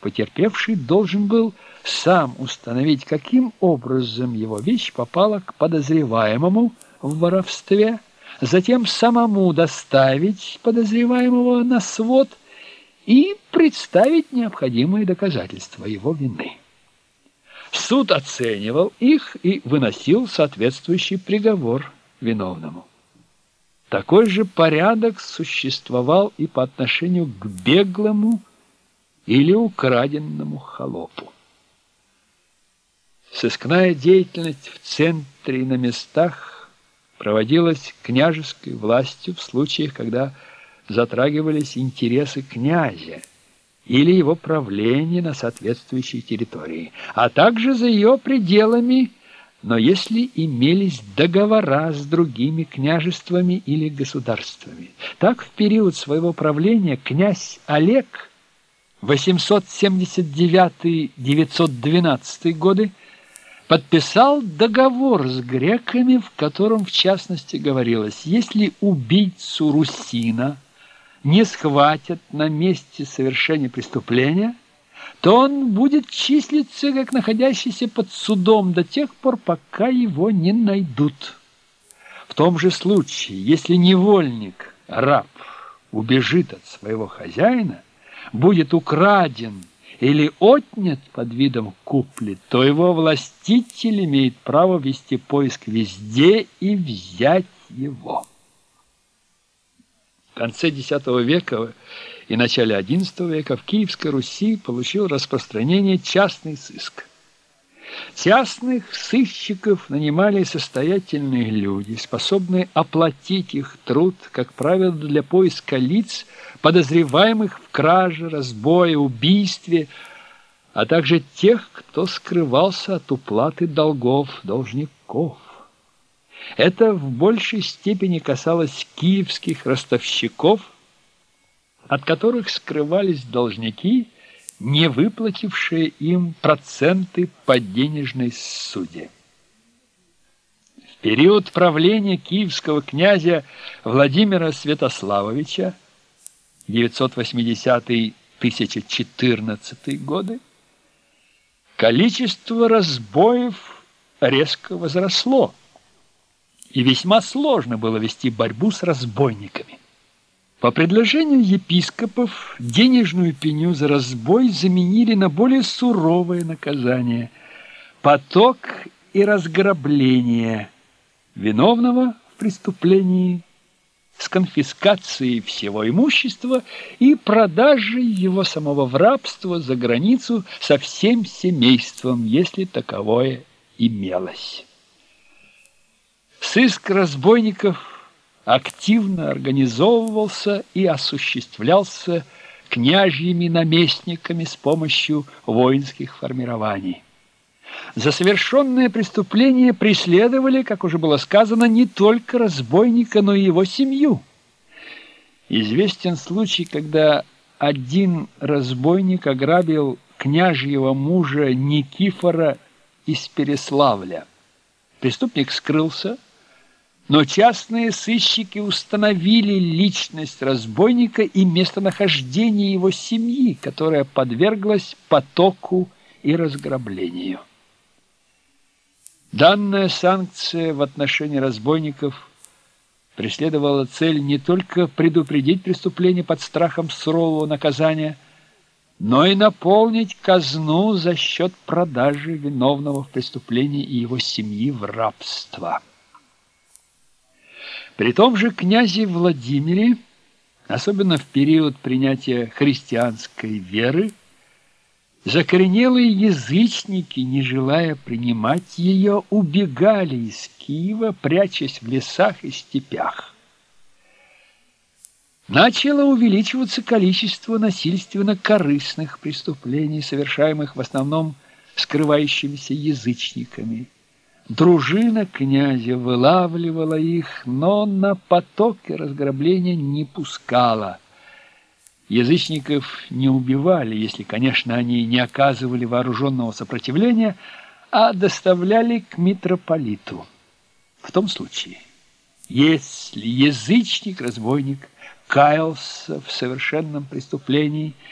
потерпевший должен был сам установить, каким образом его вещь попала к подозреваемому в воровстве, затем самому доставить подозреваемого на свод и представить необходимые доказательства его вины. Суд оценивал их и выносил соответствующий приговор виновному. Такой же порядок существовал и по отношению к беглому или украденному холопу. Сыскная деятельность в центре и на местах проводилась княжеской властью в случаях, когда затрагивались интересы князя или его правления на соответствующей территории, а также за ее пределами, но если имелись договора с другими княжествами или государствами. Так в период своего правления князь Олег 879-912 годы подписал договор с греками, в котором, в частности, говорилось, если убийцу Русина не схватят на месте совершения преступления, то он будет числиться как находящийся под судом до тех пор, пока его не найдут. В том же случае, если невольник, раб, убежит от своего хозяина, будет украден или отнят под видом купли, то его властитель имеет право вести поиск везде и взять его. В конце X века и начале XI века в Киевской Руси получил распространение частный сыск. Частных сыщиков нанимали состоятельные люди, способные оплатить их труд, как правило, для поиска лиц, подозреваемых в краже, разбое, убийстве, а также тех, кто скрывался от уплаты долгов должников. Это в большей степени касалось киевских ростовщиков, от которых скрывались должники – не выплатившие им проценты по денежной суде. В период правления киевского князя Владимира Святославовича 980-1014 годы количество разбоев резко возросло, и весьма сложно было вести борьбу с разбойниками. По предложению епископов денежную пеню за разбой заменили на более суровое наказание – поток и разграбление виновного в преступлении с конфискацией всего имущества и продажей его самого в рабство за границу со всем семейством, если таковое имелось. Сыск разбойников – активно организовывался и осуществлялся княжьими наместниками с помощью воинских формирований. За совершенное преступление преследовали, как уже было сказано, не только разбойника, но и его семью. Известен случай, когда один разбойник ограбил княжьего мужа Никифора из Переславля. Преступник скрылся, но частные сыщики установили личность разбойника и местонахождение его семьи, которая подверглась потоку и разграблению. Данная санкция в отношении разбойников преследовала цель не только предупредить преступление под страхом сурового наказания, но и наполнить казну за счет продажи виновного в преступлении и его семьи в рабство. При том же князе Владимире, особенно в период принятия христианской веры, закоренелые язычники, не желая принимать ее, убегали из Киева, прячась в лесах и степях. Начало увеличиваться количество насильственно-корыстных преступлений, совершаемых в основном скрывающимися язычниками. Дружина князя вылавливала их, но на потоки разграбления не пускала. Язычников не убивали, если, конечно, они не оказывали вооруженного сопротивления, а доставляли к митрополиту. В том случае, если язычник-разбойник каялся в совершенном преступлении